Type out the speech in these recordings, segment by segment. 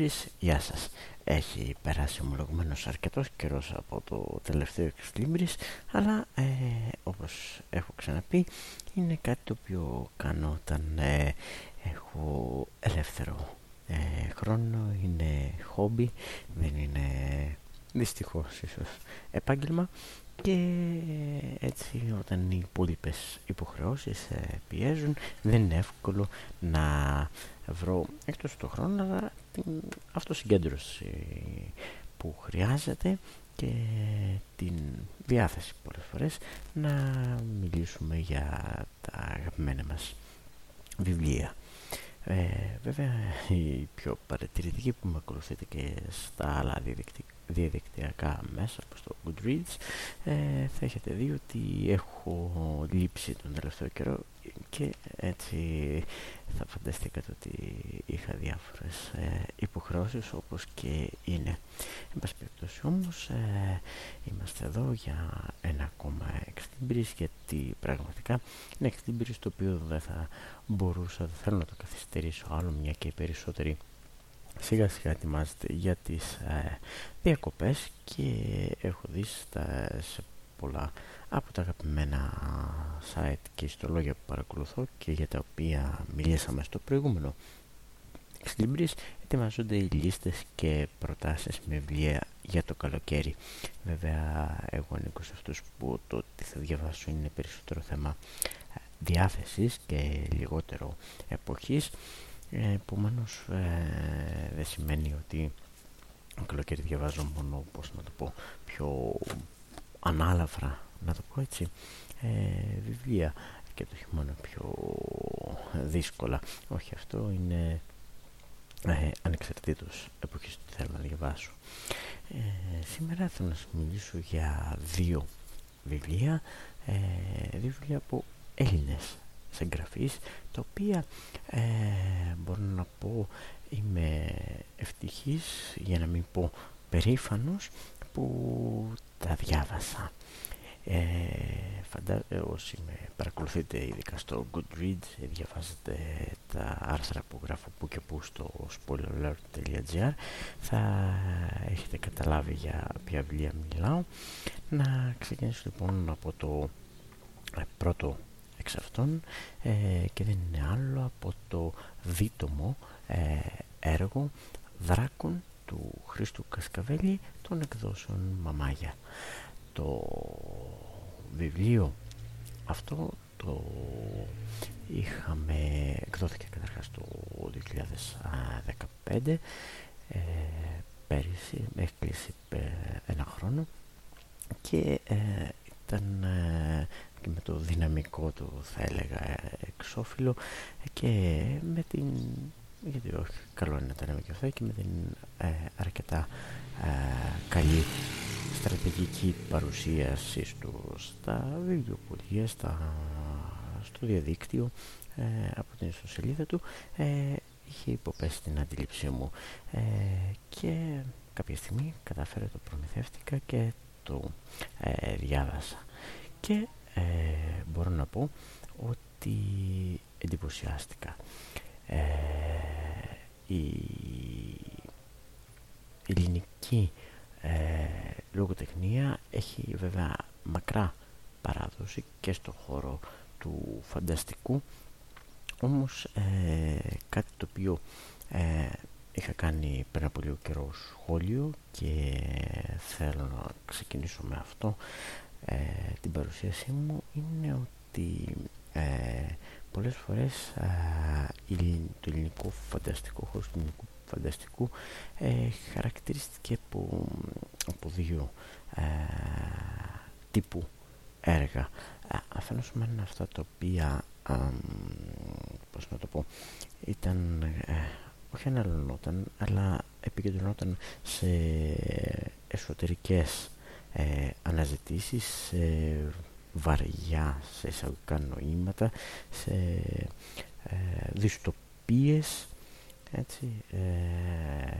και φίλοι του Εξλίμπρης, γεια σας. Έχει περάσει ομολογουμένως αρκετός καιρός από το τελευταίο Εξλίμπρης, αλλά ε, όπως έχω ξαναπεί είναι κάτι το οποίο κάνω όταν ε, έχω ελεύθερο ε, χρόνο, είναι χόμπι, δεν είναι δυστυχώς ίσως επάγγελμα και έτσι όταν οι υπόλοιπες υποχρεώσεις ε, πιέζουν δεν είναι εύκολο να βρω εκτός του χρόνο αλλά την αυτοσυγκέντρωση που χρειάζεται και την διάθεση πολλές φορές να μιλήσουμε για τα αγαπημένα μας βιβλία. Ε, βέβαια η πιο παρατηρητική που με ακολουθείτε και στα άλλα διαδικτυακά μέσα όπως το Goodreads ε, θα έχετε δει ότι έχω λείψει τον τελευταίο καιρό και έτσι θα φανταστήκατε ότι είχα διάφορες ε, υποχρεώσεις όπως και είναι. Εν πάση περιπτώσει όμως ε, είμαστε εδώ για ένα ακόμα εξτύμπρις γιατί πραγματικά είναι εξτύμπρις το οποίο δεν θα μπορούσα, δεν θέλω να το καθυστερήσω άλλο μια και οι περισσότεροι σιγά σιγά ετοιμάζεται για τις ε, διακοπές και έχω δει στα, σε πολλά από τα αγαπημένα site και ιστολόγια που παρακολουθώ και για τα οποία μιλήσαμε στο προηγούμενο Εξλίμπρις ετοιμάζονται οι λίστες και προτάσεις με βιβλία για το καλοκαίρι. Βέβαια, εγώ ανήκω σε αυτούς που το ότι θα διαβάσω είναι περισσότερο θέμα διάθεσης και λιγότερο εποχής. Ε, Επομένως, ε, δεν σημαίνει ότι το καλοκαίρι διαβάζω μόνο, πώς να το πω, πιο ανάλαφρα να το πω έτσι, ε, βιβλία και το χειμώνα πιο δύσκολα. Όχι αυτό είναι ε, ανεξαρτήτως εποχής που θέλω να διαβάσω. Ε, σήμερα θέλω να σας μιλήσω για δύο βιβλία, ε, δύο βιβλία από Έλληνες συγγραφείς, τα οποία ε, μπορώ να πω είμαι ευτυχής, για να μην πω περήφανος, που τα διάβασα. Ε, φαντα... Ε, όσοι με παρακολουθείτε ειδικά στο Goodreads διαβάζετε τα άρθρα που γράφω που και που στο spoileralert.gr θα έχετε καταλάβει για ποια βιβλία μιλάω να ξεκινήσω λοιπόν από το ε, πρώτο εξ αυτών ε, και δεν είναι άλλο από το δίτομο ε, έργο δράκων του Χρήστου Κασκαβέλη των εκδόσεων Μαμάγια. Το βιβλίο αυτό το είχαμε εκδόθηκε καταρχάς το 2015 ε, πέρυσι έχει κλείσει ε, ένα χρόνο και ε, ήταν ε, και με το δυναμικό του θα έλεγα εξώφυλλο και με την γιατί όχι καλό είναι να τα λέμε και αυτά και με την αρκετά καλή στρατηγική παρουσίαση του στα βιβλιοπολία, στα, στο διαδίκτυο ε, από την ιστοσελίδα του. Ε, είχε υποπέσει την αντίληψή μου. Ε, και κάποια στιγμή κατάφερα το προμηθεύτηκα και το ε, διάβασα. Και ε, μπορώ να πω ότι εντυπωσιάστηκα. Η ελληνική ε, λογοτεχνία έχει βέβαια μακρά παράδοση και στο χώρο του φανταστικού όμως ε, κάτι το οποίο ε, είχα κάνει πριν από λίγο καιρό σχόλιο και θέλω να ξεκινήσω με αυτό ε, την παρουσίασή μου είναι ότι ε, πολλές φορές το ελληνικό φανταστικό χώρο του ελληνικού φανταστικού ε, χαρακτηρίστηκε από, από δύο ε, τύπου έργα. Ε, αφενός με αυτά τα οποία, ε, πώς να το πω, ήταν, ε, όχι αναλωνόταν, αλλά επικεντρωνόταν σε εσωτερικές ε, αναζητήσεις, σε βαριά, σε εισαγωγικά νοήματα, σε ε, δυστοπίες έτσι ε,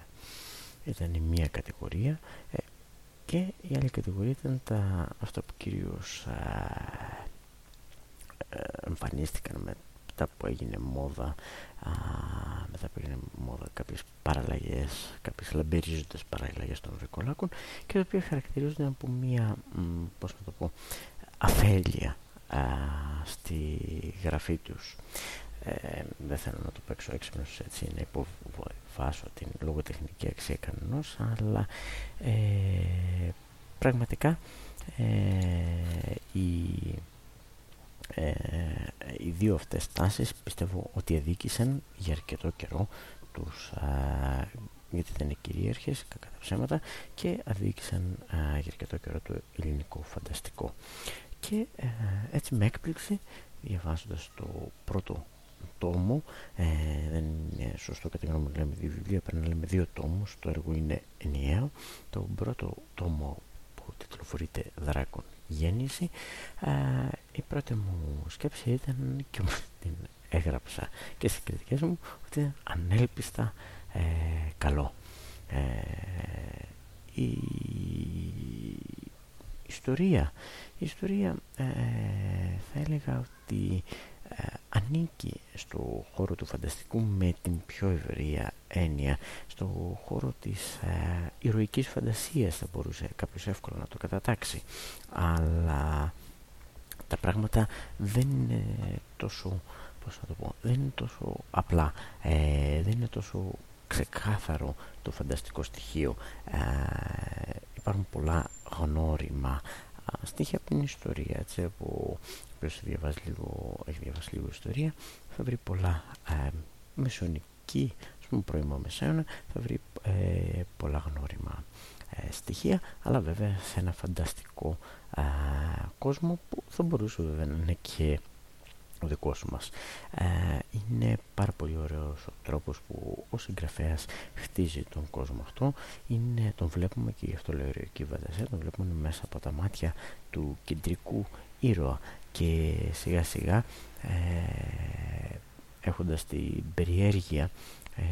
ήταν η μία κατηγορία. Ε, και η άλλη κατηγορία ήταν τα, αυτά που κυρίως ε, εμφανίστηκαν με μετά που έγινε μόδα α, μετά που έγινε μόδα κάποιες παραλλαγές κάποιες λαμπερίζοντες παραλλαγές των βρικολάκων και τα οποία χαρακτηρίζονται από μία πώς να το πω αφέλεια α, στη γραφή τους. Ε, δεν θέλω να το παίξω έξυπνος έτσι να υποβάσω την λογοτεχνική αξία κανενός αλλά ε, πραγματικά ε, οι, ε, οι δύο αυτές τάσεις πιστεύω ότι αδίκησαν για αρκετό καιρό τους γιατί ήταν κυρίαρχες κατά ψέματα και αδίκησαν για αρκετό καιρό το ελληνικό φανταστικό. Και έτσι με έκπληξη διαβάζοντας το πρώτο τόμο ε, δεν είναι σωστό κατά γνώμη να λέμε δύο βιβλία πρέπει να λέμε δύο τόμους το έργο είναι ενιαίο. Το πρώτο τόμο που τιτλοφορείται Δράκον Γέννηση ε, η πρώτη μου σκέψη ήταν και την έγραψα και στις κριτικές μου ότι είναι ανέλπιστα ε, καλό. Ε, η ιστορία η ιστορία ε, θα έλεγα ότι ε, ανήκει στο χώρο του φανταστικού με την πιο ευρεία έννοια στο χώρο της ε, ηρωικής φαντασίας θα μπορούσε κάποιος εύκολα να το κατατάξει. Αλλά τα πράγματα δεν είναι τόσο πώς θα το πω, δεν είναι τόσο απλά. Ε, δεν είναι τόσο ξεκάθαρο το φανταστικό στοιχείο. Ε, υπάρχουν πολλά γνώριμα στοιχεία από την ιστορία έτσι, από όποιος διαβάζει λίγο, έχει διαβάσει λίγο ιστορία. Θα βρει πολλά ε, μεσονική, ας πούμε πρώιμο μεσαίωνα θα βρει ε, πολλά γνώριμα. ε, στοιχεία αλλά βέβαια σε ένα φανταστικό ε, κόσμο που θα μπορούσε βέβαια να είναι και ο δικός μας. Ε, είναι πάρα πολύ ωραίος ο τρόπος που ο συγγραφέας χτίζει τον κόσμο αυτό. Είναι, τον βλέπουμε και γι' αυτό λέω ηρωική φαντασία, τον βλέπουμε μέσα από τα μάτια του κεντρικού ήρωα και σιγά σιγά ε, έχοντας την περιέργεια ε,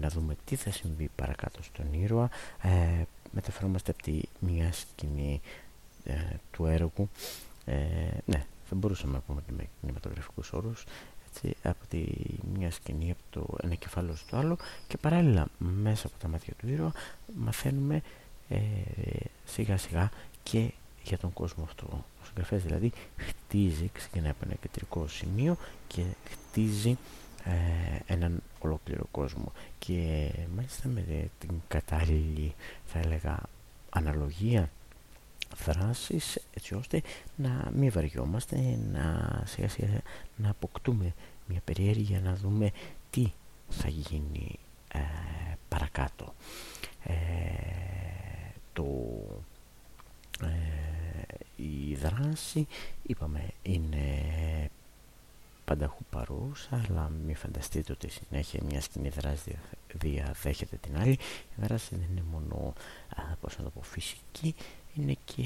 να δούμε τι θα συμβεί παρακάτω στον ήρωα ε, μεταφερόμαστε από τη μία σκηνή ε, του έργου ε, ναι, θα μπορούσαμε να πούμε με κινηματογραφικούς όρους από τη μια σκηνή από το ένα κεφάλαιο στο άλλο και παράλληλα μέσα από τα μάτια του ήρωα μαθαίνουμε ε, σιγά σιγά και για τον κόσμο αυτό. Ο συγγραφέας δηλαδή χτίζει, ξεκινάει από ένα κεντρικό σημείο και χτίζει ε, έναν ολόκληρο κόσμο. Και μάλιστα με την κατάλληλη θα έλεγα αναλογία δράσεις έτσι ώστε να μην βαριόμαστε να σιγά σιγά να αποκτούμε μια περιέργεια να δούμε τι θα γίνει ε, παρακάτω. Ε, το ε, η δράση είπαμε είναι πανταχού παρούσα αλλά μην φανταστείτε ότι συνέχεια μια σκηνή δράση διαδέχεται την άλλη. Η δράση δεν είναι μόνο πώς να το πω, φυσική είναι και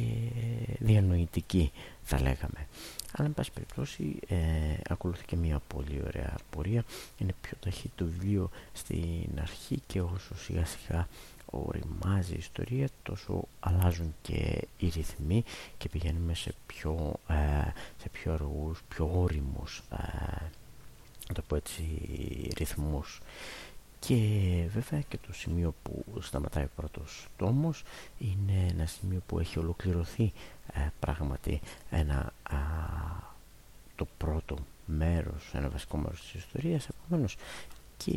διανοητική θα λέγαμε. Αλλά εν πάση περιπτώσει ε, ακολουθεί και μια πολύ ωραία πορεία. Είναι πιο ταχύ το βιβλίο στην αρχή και όσο σιγά σιγά οριμάζει η ιστορία τόσο αλλάζουν και οι ρυθμοί και πηγαίνουμε σε πιο, ε, σε πιο αργούς, πιο όριμους ε, το πω έτσι, ρυθμούς. Και βέβαια και το σημείο που σταματάει ο πρώτος τόμος είναι ένα σημείο που έχει ολοκληρωθεί ε, πράγματι ένα, το πρώτο μέρος, ένα βασικό μέρος της ιστορίας. Επομένως και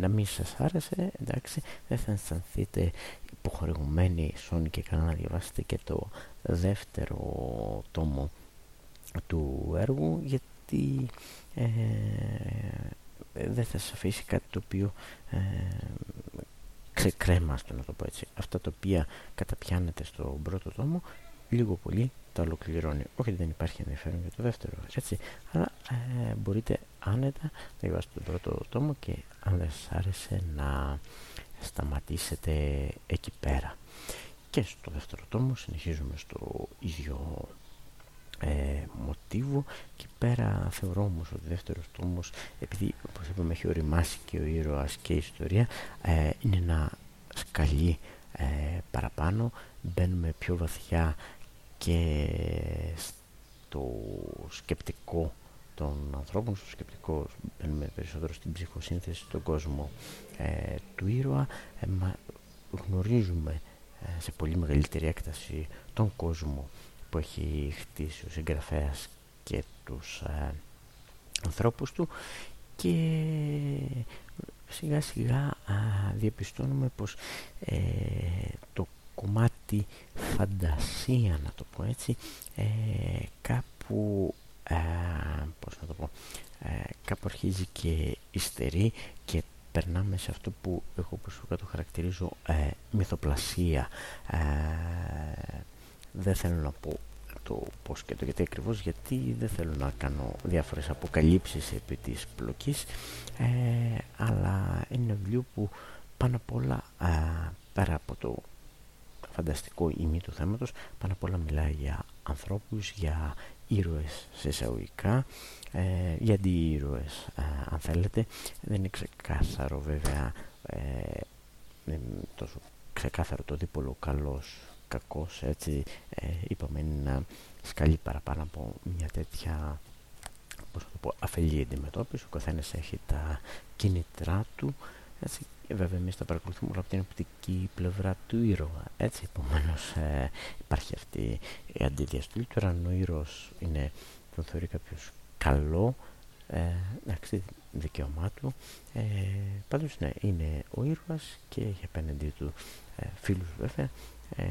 να μην σας άρεσε εντάξει δεν θα αισθανθείτε υποχρεωμένοι σώνη και καλά να διαβάσετε και το δεύτερο τόμο του έργου γιατί ε, δεν θα σας αφήσει κάτι το οποίο ε, ξεκρέμαστο να το πω έτσι αυτά τα οποία καταπιάνετε στο πρώτο τόμο λίγο πολύ τα ολοκληρώνει. Όχι ότι δεν υπάρχει ενδιαφέρον για το δεύτερο, έτσι, αλλά ε, μπορείτε άνετα να διαβάσετε τον πρώτο τόμο και αν δεν σας άρεσε να σταματήσετε εκεί πέρα. Και στο δεύτερο τόμο συνεχίζουμε στο ίδιο ε, μοτίβο και πέρα θεωρώ όμως ότι ο δεύτερος τόμος επειδή όπως είπαμε έχει οριμάσει και ο ήρωας και η ιστορία ε, είναι ένα σκαλί ε, παραπάνω μπαίνουμε πιο βαθιά και στο σκεπτικό των ανθρώπων, στο σκεπτικό μπαίνουμε περισσότερο στην ψυχοσύνθεση του κόσμου ε, του ήρωα, ε, γνωρίζουμε ε, σε πολύ μεγαλύτερη έκταση τον κόσμο που έχει χτίσει ο συγγραφέας και τους ε, ανθρώπους του και σιγά σιγά διαπιστώνουμε πως ε, το κομμάτι φαντασία να το πω έτσι ε, κάπου πώς να το πω. Κάπου αρχίζει και υστερεί και περνάμε σε αυτό που εγώ προσωπικά το χαρακτηρίζω μυθοπλασία. Δεν θέλω να πω το πώς και το γιατί ακριβώς γιατί δεν θέλω να κάνω διάφορες αποκαλύψεις επί της πλοκής. Ε, αλλά είναι ένα βιβλίο που πάνω απ' όλα πέρα από το φανταστικό ημί του θέματος πάνω απ' όλα μιλάει για ανθρώπους, για ήρωες σε εισαγωγικά ε, για αντιήρωες αν θέλετε δεν είναι ξεκάθαρο βέβαια ε, δεν είναι τόσο ξεκάθαρο το δίπολο καλός κακός έτσι. Ε, είπαμε να σκαλεί παραπάνω από μια τέτοια πώς το πω, αφελή αντιμετώπιση. Ο καθένας έχει τα κίνητρά του έτσι και βέβαια εμείς τα παρακολουθούμε όλα από την οπτική πλευρά του ήρωα έτσι. Επομένως ε, υπάρχει αυτή η αντιδιαστολή τώρα αν ο ήρωας είναι τον θεωρεί κάποιος καλό ε, εντάξει δικαίωμά του ε, πάντως ναι είναι ο ήρωας και έχει απέναντι του ε, φίλους βέβαια ε,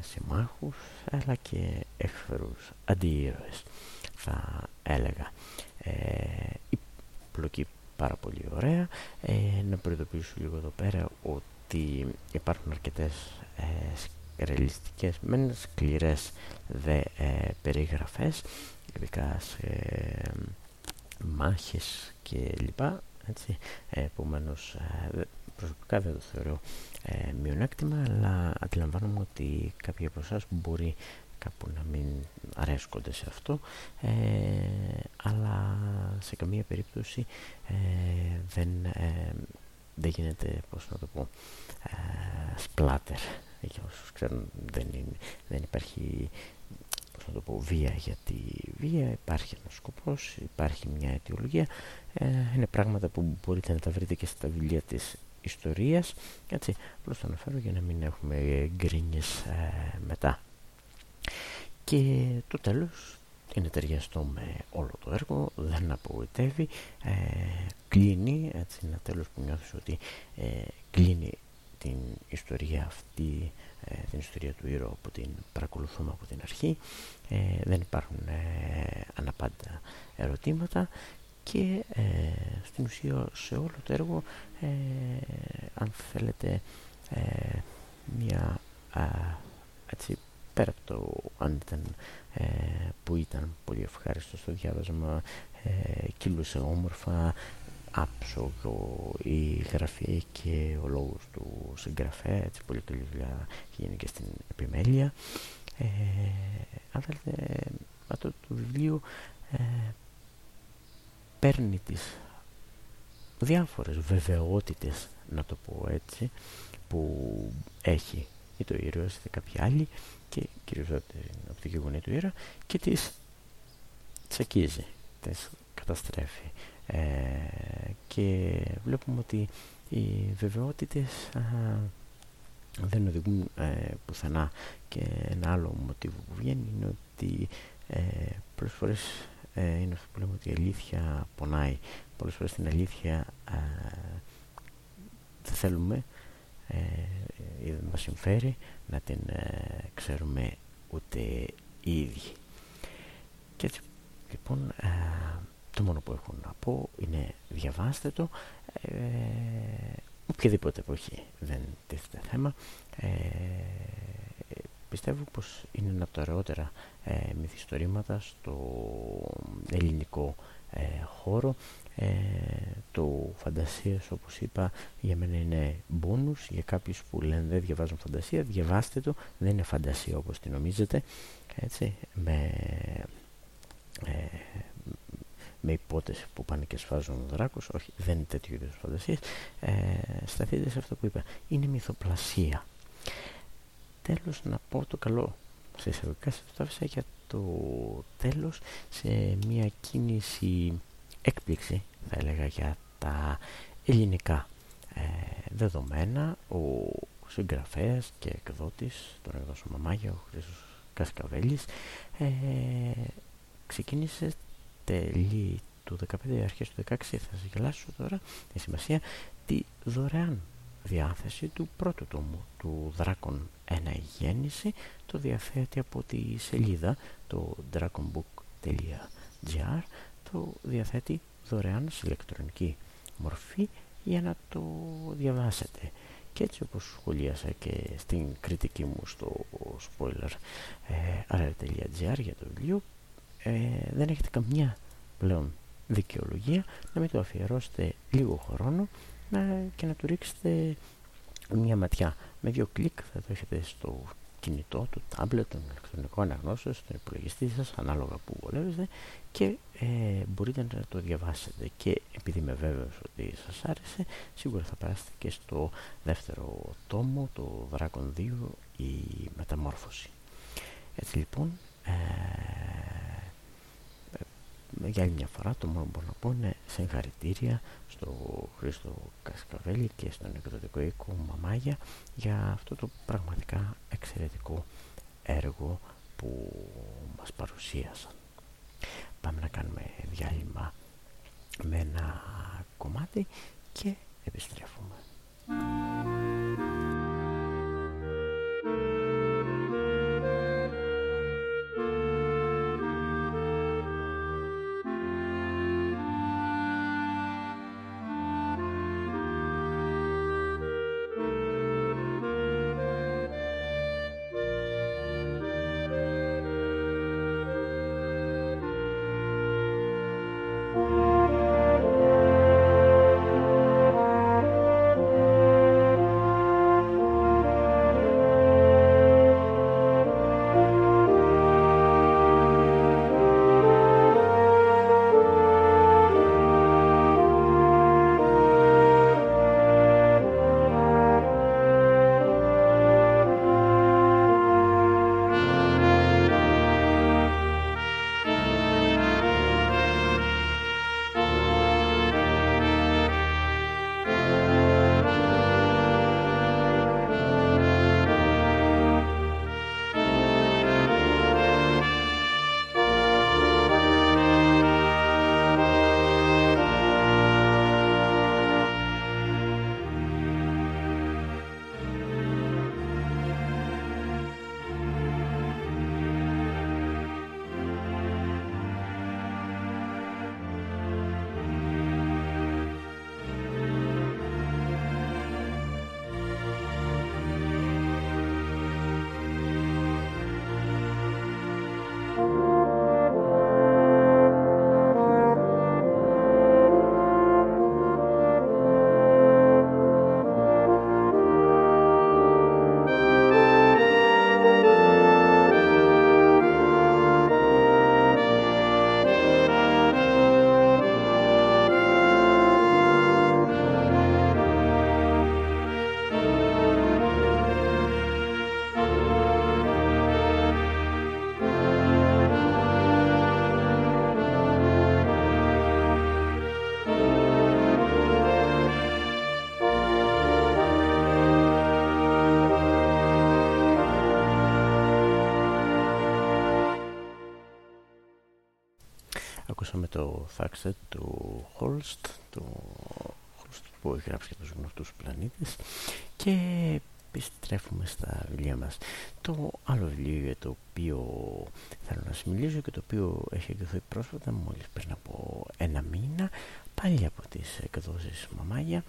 συμμάχους αλλά και εχθρούς αντιήρωες θα έλεγα. Ε, η πλοκή πάρα πολύ ωραία. Ε, να προειδοποιήσω λίγο εδώ πέρα ότι υπάρχουν αρκετές ε, ρεαλιστικές μεν σκληρές δε ε, περιγραφές ειδικά σε ε, μάχες και λοιπά έτσι, επομένως ε, προσωπικά δεν το θεωρώ ε, μειονέκτημα αλλά αντιλαμβάνομαι ότι κάποιοι από εσάς μπορεί κάπου να μην αρέσκονται σε αυτό ε, αλλά σε καμία περίπτωση ε, δεν, ε, δεν γίνεται πώς να το πω σπλάτερ για όσους ξέρουν δεν, είναι, δεν υπάρχει πώς να το πω, βία γιατί βία υπάρχει ένας σκοπός υπάρχει μια αιτιολογία είναι πράγματα που μπορείτε να τα βρείτε και στα βιβλία της ιστορίας. Έτσι, απλώς το αναφέρω για να μην έχουμε γκρίνιες ε, μετά και το τέλος είναι ταιριαστό με όλο το έργο δεν απογοητεύει ε, κλείνει έτσι ένα τέλος που νιώθεις ότι ε, κλείνει την ιστορία αυτή ε, την ιστορία του ήρωα που την παρακολουθούμε από την αρχή. Δεν υπάρχουν αναπάντα ερωτήματα και ε, στην ουσία σε όλο το έργο ε, αν θέλετε ε, μια έτσι πέρα από το αν ήταν που ήταν πολύ ευχάριστο στο διάβασμα κύλουσε όμορφα άψογο η γραφή και ο λόγος του συγγραφέα έτσι πολύ καλή δουλειά γίνει και στην επιμέλεια. Αν θέλετε αυτό το βιβλίο παίρνει τις διάφορες βεβαιότητες να το πω έτσι που έχει ή το ήρωας είτε κάποιοι άλλοι και κυρίως από την γεγονή του ήρωα και τις τσακίζει, τις καταστρέφει ε, και βλέπουμε ότι οι βεβαιότητες δεν οδηγούν ε, πουθενά και ένα άλλο μοτίβο που βγαίνει είναι ότι ε, πολλές φορές ε, είναι αυτό που λέμε ότι η αλήθεια πονάει. Πολλές φορές την αλήθεια ε, δεν θέλουμε ε, ή δεν μας συμφέρει να την ε, ξέρουμε ούτε οι ίδιοι. Και έτσι λοιπόν ε, το μόνο που έχω να πω είναι διαβάστε το ε, οποιαδήποτε εποχή δεν τίθεται θέμα πιστεύω πως είναι ένα από τα ωραιότερα ε, μυθιστορήματα στο ελληνικό ε, χώρο. Ε, το φαντασίας όπως είπα για μένα είναι μπόνους για κάποιους που λένε δεν διαβάζουν φαντασία διαβάστε το, δεν είναι φαντασία όπως τη νομίζετε. Έτσι, με, ε, με υπότεση που πάνε και σφάζουν ο δράκος. Όχι δεν είναι τέτοιο είδους φαντασίες ε, σταθείτε σε αυτό που είπα. Είναι μυθοπλασία. Τέλος να πω το καλό. Σε εισαγωγικά σας το άφησα για το τέλος σε μια κίνηση έκπληξη θα έλεγα για τα ελληνικά ε, δεδομένα. Ο συγγραφέας και εκδότης τον εκδόσιο Μαμάγια ο Χρήστος Κασκαβέλης ε, ξεκίνησε τελεί του 15 αρχές του 16 θα σας γελάσω τώρα τη σημασία τη δωρεάν διάθεση του πρώτου τόμου του Δράκον 1 γέννηση το διαθέτει από τη σελίδα το dragonbook.gr το διαθέτει δωρεάν σε ηλεκτρονική μορφή για να το διαβάσετε. Και έτσι όπως σχολίασα και στην κριτική μου στο spoiler ε, για το βιβλίο ε, δεν έχετε καμιά πλέον δικαιολογία να μην το αφιερώσετε λίγο χρόνο και να του ρίξετε μια ματιά με δύο κλικ θα το έχετε στο κινητό, το tablet, τον ηλεκτρονικό αναγνώσεων, στον υπολογιστή σας, ανάλογα που βολεύεστε και ε, μπορείτε να το διαβάσετε και επειδή είμαι βέβαιος ότι σας άρεσε, σίγουρα θα περάσετε και στο δεύτερο τόμο, το Dragon 2, η μεταμόρφωση. Έτσι λοιπόν, ε, για άλλη μια φορά το μόνο που μπορώ να πω είναι συγχαρητήρια στο Χρήστο Κασκαβέλη και στον εκδοτικό οίκο Μαμάγια για αυτό το πραγματικά εξαιρετικό έργο που μας παρουσίασαν. Πάμε να κάνουμε διάλειμμα με ένα κομμάτι και επιστρέφουμε. Το Faxet του Holst, το Holst που έχει γράψει για τους γνωστούς πλανήτες και επιστρέφουμε στα βιβλία μας. Το άλλο βιβλίο για το οποίο θέλω να σας μιλήσω και το οποίο έχει εκδοθεί πρόσφατα μόλις πριν από ένα μήνα πάλι από τις εκδόσεις Μαμάγια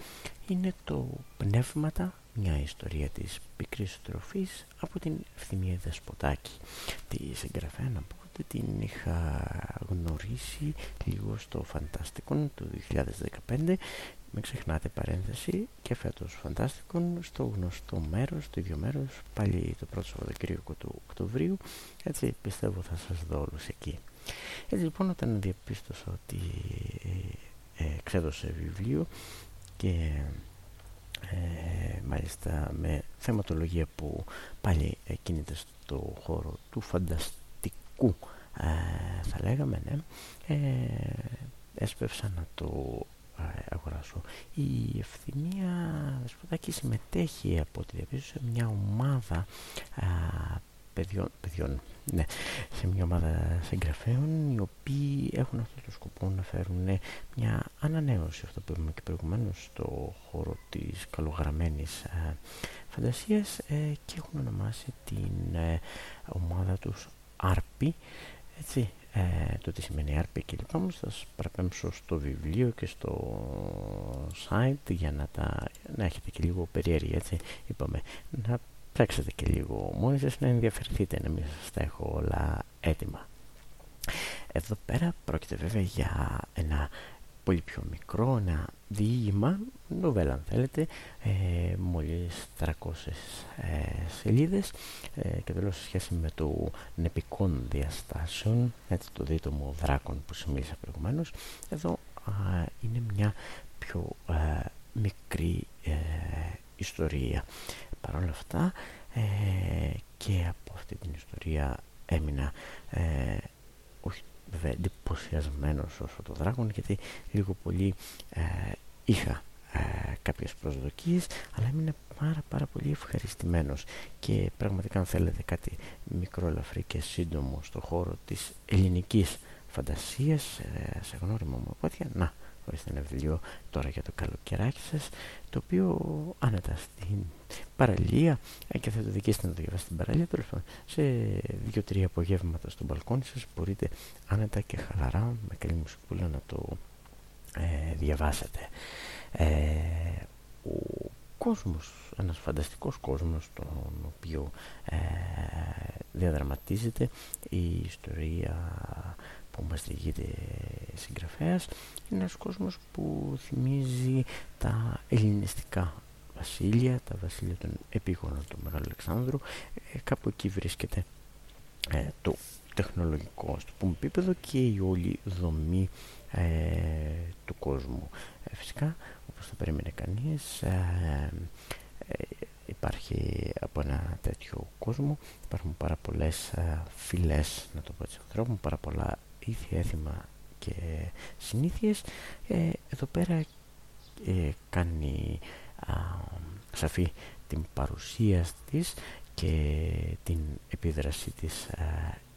είναι το Πνεύματα μια ιστορία της πικρής τροφής από την Ευθυμία Δεσποτάκη τη συγγραφέα να πω ότι την είχα γνωρίσει λίγο στο Φαντάστικον του 2015 μην ξεχνάτε παρένθεση και φέτος Φαντάστικον στο γνωστό μέρος, το ίδιο μέρος πάλι το πρώτο Σαββατοκύριακο του Οκτωβρίου. Έτσι πιστεύω θα σας δω όλους εκεί. Έτσι λοιπόν όταν διαπίστωσα ότι ε, εξέδωσε βιβλίο και ε, μάλιστα με θεματολογία που πάλι κινείται στο χώρο του φανταστικού θα λέγαμε ναι. Έσπευσα να το αγοράσω. Η ευθυμία Δεσποτάκη συμμετέχει από ό,τι διαπίστωσε μια ομάδα παιδιών, παιδιών ναι, σε μια ομάδα συγγραφέων οι οποίοι έχουν αυτό το σκοπό να φέρουν μια ανανέωση αυτό που είπαμε και προηγουμένως στο χώρο της καλογραμμένης ε, φαντασίας ε, και έχουν ονομάσει την ε, ομάδα τους Άρπη έτσι, ε, το τι σημαίνει άρπη και λοιπά όμως θα σας παραπέμψω στο βιβλίο και στο site για να, τα, να έχετε και λίγο περιέργεια έτσι είπαμε. Να ψάξετε και λίγο μόνοι σας να ενδιαφερθείτε να μην σας τα έχω όλα έτοιμα. Εδώ πέρα πρόκειται βέβαια για ένα πολύ πιο μικρό, ένα διήγημα, νοβέλα αν θέλετε, ε, μόλις 300 ε, σελίδες ε, και τέλος σε σχέση με το νεπικών διαστάσεων, έτσι το δίτομο δράκων που σημείωσα προηγουμένως, εδώ είναι μια πιο ε, μικρή ε, ιστορία. Παρ' όλα αυτά και από αυτή την ιστορία έμεινα όχι βέβαια εντυπωσιασμένος όσο το δράκον γιατί λίγο πολύ ε, είχα ε, κάποιες προσδοκίες αλλά έμεινα πάρα πάρα πολύ ευχαριστημένος. Και πραγματικά αν θέλετε κάτι μικρό ελαφρύ και σύντομο στο χώρο της ελληνικής φαντασίας ε, σε γνώριμα μου πόδια να ορίστε ένα βιβλίο τώρα για το καλοκαιράκι σας το οποίο άνετα στην παραλία ε, και θα το δικήσετε να το διαβάσετε στην παραλία τέλος σε δύο-τρία απογεύματα στο μπαλκόνι σας μπορείτε άνετα και χαλαρά με καλή μουσικούλα να το ε, διαβάσετε. Ε, ο κόσμος, ένας φανταστικός κόσμος τον οποίο ε, διαδραματίζεται η ιστορία που μας διηγείται συγγραφέας είναι ένας κόσμος που θυμίζει τα ελληνιστικά βασίλεια, τα βασίλεια των επίγονων του Μεγάλου Αλεξάνδρου ε, κάπου εκεί βρίσκεται ε, το τεχνολογικό στο πούμε επίπεδο και η όλη δομή ε, του κόσμου. Φυσικά όπως θα περίμενε κανείς υπάρχει από ένα τέτοιο κόσμο υπάρχουν πάρα πολλές φυλές να το πω έτσι ανθρώπων πάρα πολλά ήθια έθιμα και συνήθειες. Ε, εδώ πέρα ε, κάνει α, σαφή την παρουσία της και την επίδραση της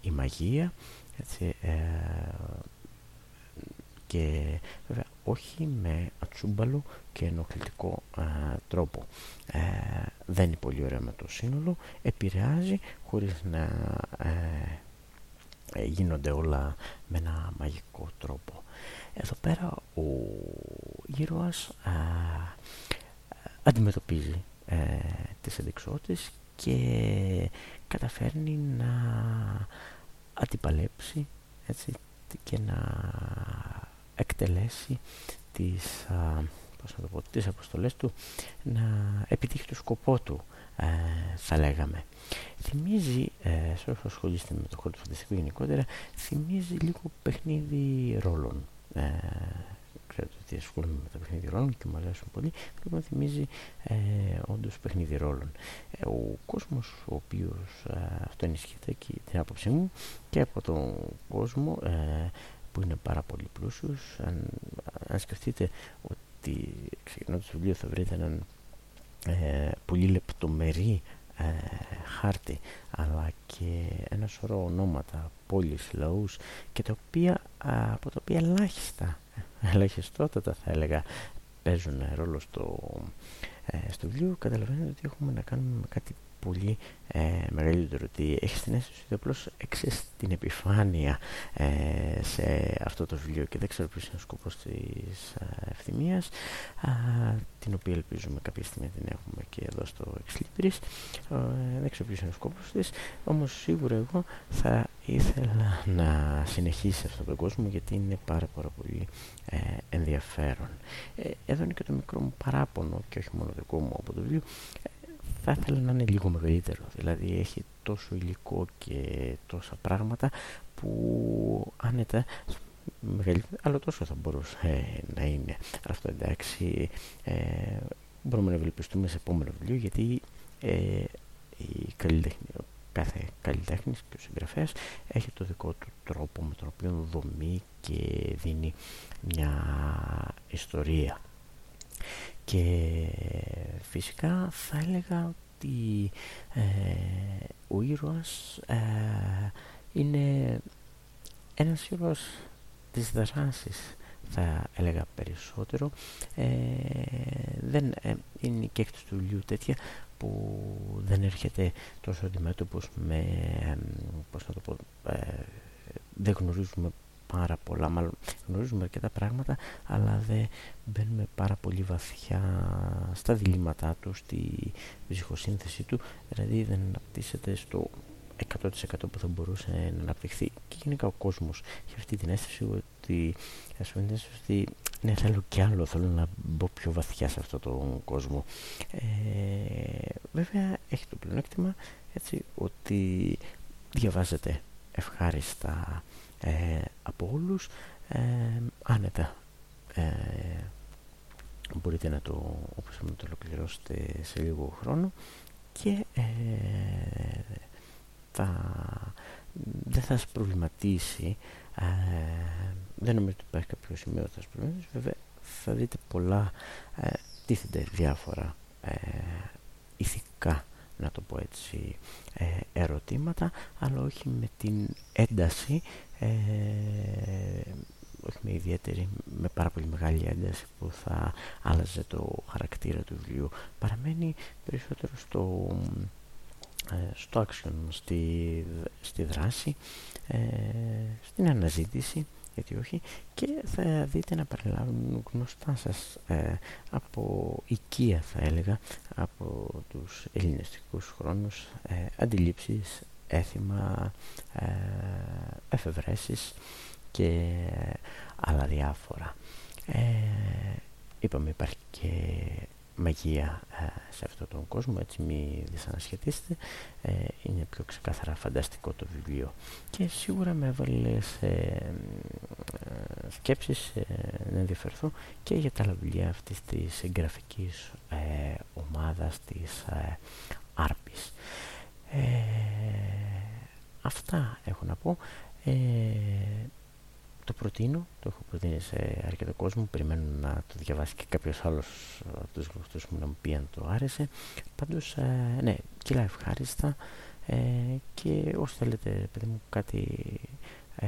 η μαγεία έτσι, ε, και βέβαια όχι με ατσούμπαλο και ενοχλητικό τρόπο δεν είναι πολύ ωραίο με το σύνολο επηρεάζει χωρίς να ε, γίνονται όλα με ένα μαγικό τρόπο. Εδώ πέρα ο γύρωας αντιμετωπίζει ε, τις αντικσότητες και καταφέρνει να αντιπαλέψει έτσι, και να εκτελέσει τις, α, πώς να το πω, τις αποστολές του να επιτύχει το σκοπό του ε, θα λέγαμε θυμίζει, ε, σε όσο ασχολείστε με το χώρο του φανταστικού γενικότερα, θυμίζει λίγο παιχνίδι ρόλων. Ε, ξέρετε ότι ασχολούμαι με τα παιχνίδι ρόλων και μου αρέσουν πολύ. Λοιπόν, θυμίζει ε, όντως παιχνίδι ρόλων. Ε, ο κόσμος ο οποίος ε, αυτό ενισχύεται και την άποψή μου και από τον κόσμο ε, που είναι πάρα πολύ πλούσιος αν, αν σκεφτείτε ότι ξεκινώντας το βιβλίο θα βρείτε έναν ε, πολύ λεπτομερή ε, χάρτη αλλά και ένα σωρό ονόματα πόλεις, λαούς και τα οποία, από τα οποία ελάχιστα ελαχιστότατα θα έλεγα παίζουν ρόλο στο, ε, στο βιβλίο. Καταλαβαίνετε ότι έχουμε να κάνουμε με κάτι πολύ ε, μεγαλύτερο ότι έχεις την αίσθηση ότι απλώς έξεσαι την επιφάνεια ε, σε αυτό το βιβλίο και δεν ξέρω ποιος είναι ο σκοπός της ε, ευθυμίας την οποία ελπίζουμε κάποια στιγμή την έχουμε και εδώ στο Exlibris ε, δεν ξέρω ποιος είναι ο σκοπός της όμως σίγουρα εγώ θα ήθελα να συνεχίσει αυτόν τον κόσμο γιατί είναι πάρα, πάρα πολύ ε, ενδιαφέρον ε, εδώ είναι και το μικρό μου παράπονο και όχι μόνο δικό μου από το βιβλίο θα ήθελα να είναι λίγο μεγαλύτερο. Δηλαδή έχει τόσο υλικό και τόσα πράγματα που άνετα μεγαλύτερο, αλλά τόσο θα μπορούσε να είναι. Αυτό εντάξει, ε, μπορούμε να ευελπιστούμε σε επόμενο βιβλίο γιατί ε, η καλλιτέχνη, κάθε καλλιτέχνης και ο συγγραφέας έχει το δικό του τρόπο με τον οποίο δομεί και δίνει μια ιστορία. Και φυσικά θα έλεγα ότι ε, ο ήρωας ε, είναι ένας ήρωας της δράσης θα έλεγα περισσότερο. Ε, δεν ε, είναι και έκτη του ηλιού τέτοια που δεν έρχεται τόσο αντιμέτωπος με πώς να το πω δεν γνωρίζουμε πάρα πολλά, μάλλον γνωρίζουμε αρκετά πράγματα, αλλά δεν μπαίνουμε πάρα πολύ βαθιά στα διλήμματά του, στη ψυχοσύνθεση του, δηλαδή δεν αναπτύσσεται στο 100% που θα μπορούσε να αναπτυχθεί. Και γενικά ο κόσμος έχει αυτή την αίσθηση ότι ας πούμε ότι ναι θέλω κι άλλο θέλω να μπω πιο βαθιά σε αυτόν τον κόσμο. Ε, βέβαια έχει το πλεονέκτημα έτσι ότι διαβάζεται ευχάριστα ε, από όλους ε, άνετα. Ε, μπορείτε να το, όπως να το ολοκληρώσετε σε λίγο χρόνο και ε, θα, δεν θα σας προβληματίσει ε, δεν νομίζω ότι υπάρχει κάποιο σημείο που θα σας προβληματίσει. Βέβαια θα δείτε πολλά ε, τίθενται διάφορα ε, ηθικά να το πω έτσι ε, ερωτήματα αλλά όχι με την ένταση ε, όχι με ιδιαίτερη, με πάρα πολύ μεγάλη ένταση που θα άλλαζε το χαρακτήρα του βιβλίου. Παραμένει περισσότερο στο ε, στο action, στη, στη δράση, ε, στην αναζήτηση γιατί όχι και θα δείτε να παρελάβουν γνωστά σας ε, από οικία θα έλεγα από τους ελληνιστικούς χρόνους ε, αντιλήψεις, έθιμα, ε, εφευρέσεις και άλλα διάφορα. Ε, είπαμε υπάρχει και μαγεία ε, σε αυτόν τον κόσμο, έτσι μη δυσανασχετίστε. Ε, είναι πιο ξεκάθαρα φανταστικό το βιβλίο. Και σίγουρα με έβαλε σε ε, σκέψεις να ενδιαφερθώ και για τα άλλα βιβλία αυτής της εγγραφικής ομάδας της Άρπης. αυτά έχω να πω το προτείνω, το έχω προτείνει σε αρκετό κόσμο, περιμένω να το διαβάσει και κάποιος άλλος από τους γνωστούς μου να μου πει αν το άρεσε. Πάντως, ε, ναι, κυλά ευχάριστα ε, και όσο θέλετε, παιδί μου, κάτι, ε,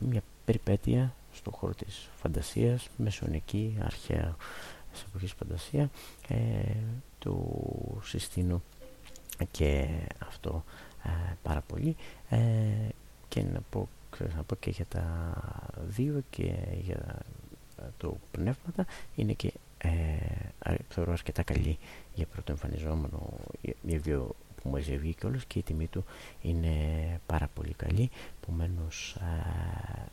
μια περιπέτεια στον χώρο της φαντασίας, μεσονική, αρχαία σε εποχής φαντασία, ε, το συστήνω και αυτό ε, πάρα πολύ και να πω να πω και για τα δύο και για το πνεύματα. Είναι και ε, θεωρώ αρκετά καλή για πρώτο εμφανιζόμενο για δύο που μου έχει βγει όλος και η τιμή του είναι πάρα πολύ καλή. Επομένως ε,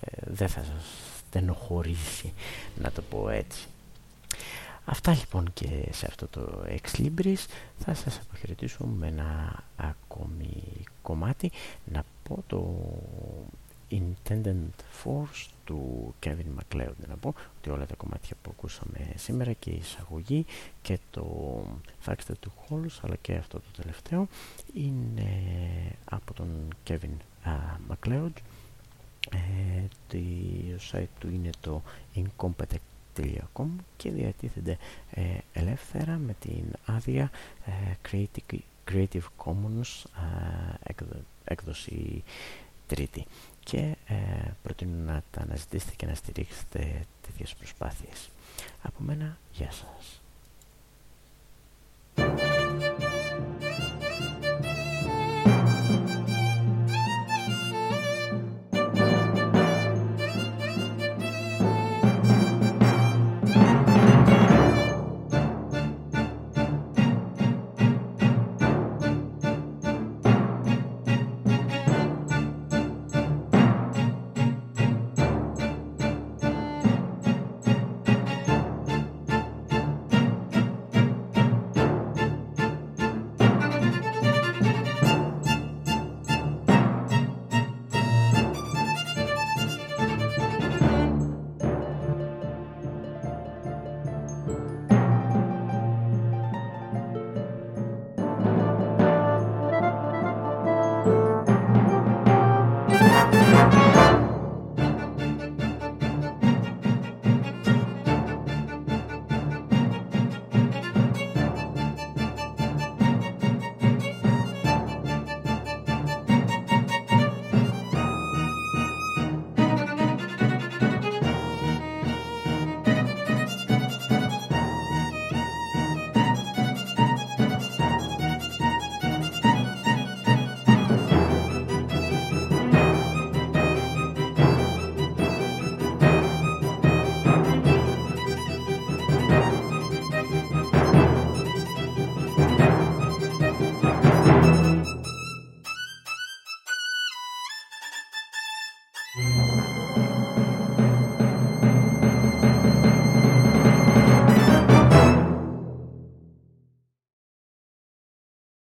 ε, δεν θα σας στενοχωρήσει να το πω έτσι Αυτά λοιπόν και σε αυτό το Ex Libris. Θα σας αποχαιρετήσω με ένα ακόμη κομμάτι. Να πω το Intended Force του Kevin MacLeod. Να πω ότι όλα τα κομμάτια που ακούσαμε σήμερα και η εισαγωγή και το Factor του Halls αλλά και αυτό το τελευταίο είναι από τον Kevin uh, MacLeod. Ε, το site του είναι το incompetent.com και διατίθενται ε, ελεύθερα με την άδεια ε, Creative, Creative Commons έκδοση τρίτη και ε, προτείνω να τα αναζητήσετε και να στηρίξετε τέτοιες προσπάθειες. Από μένα, γεια σας.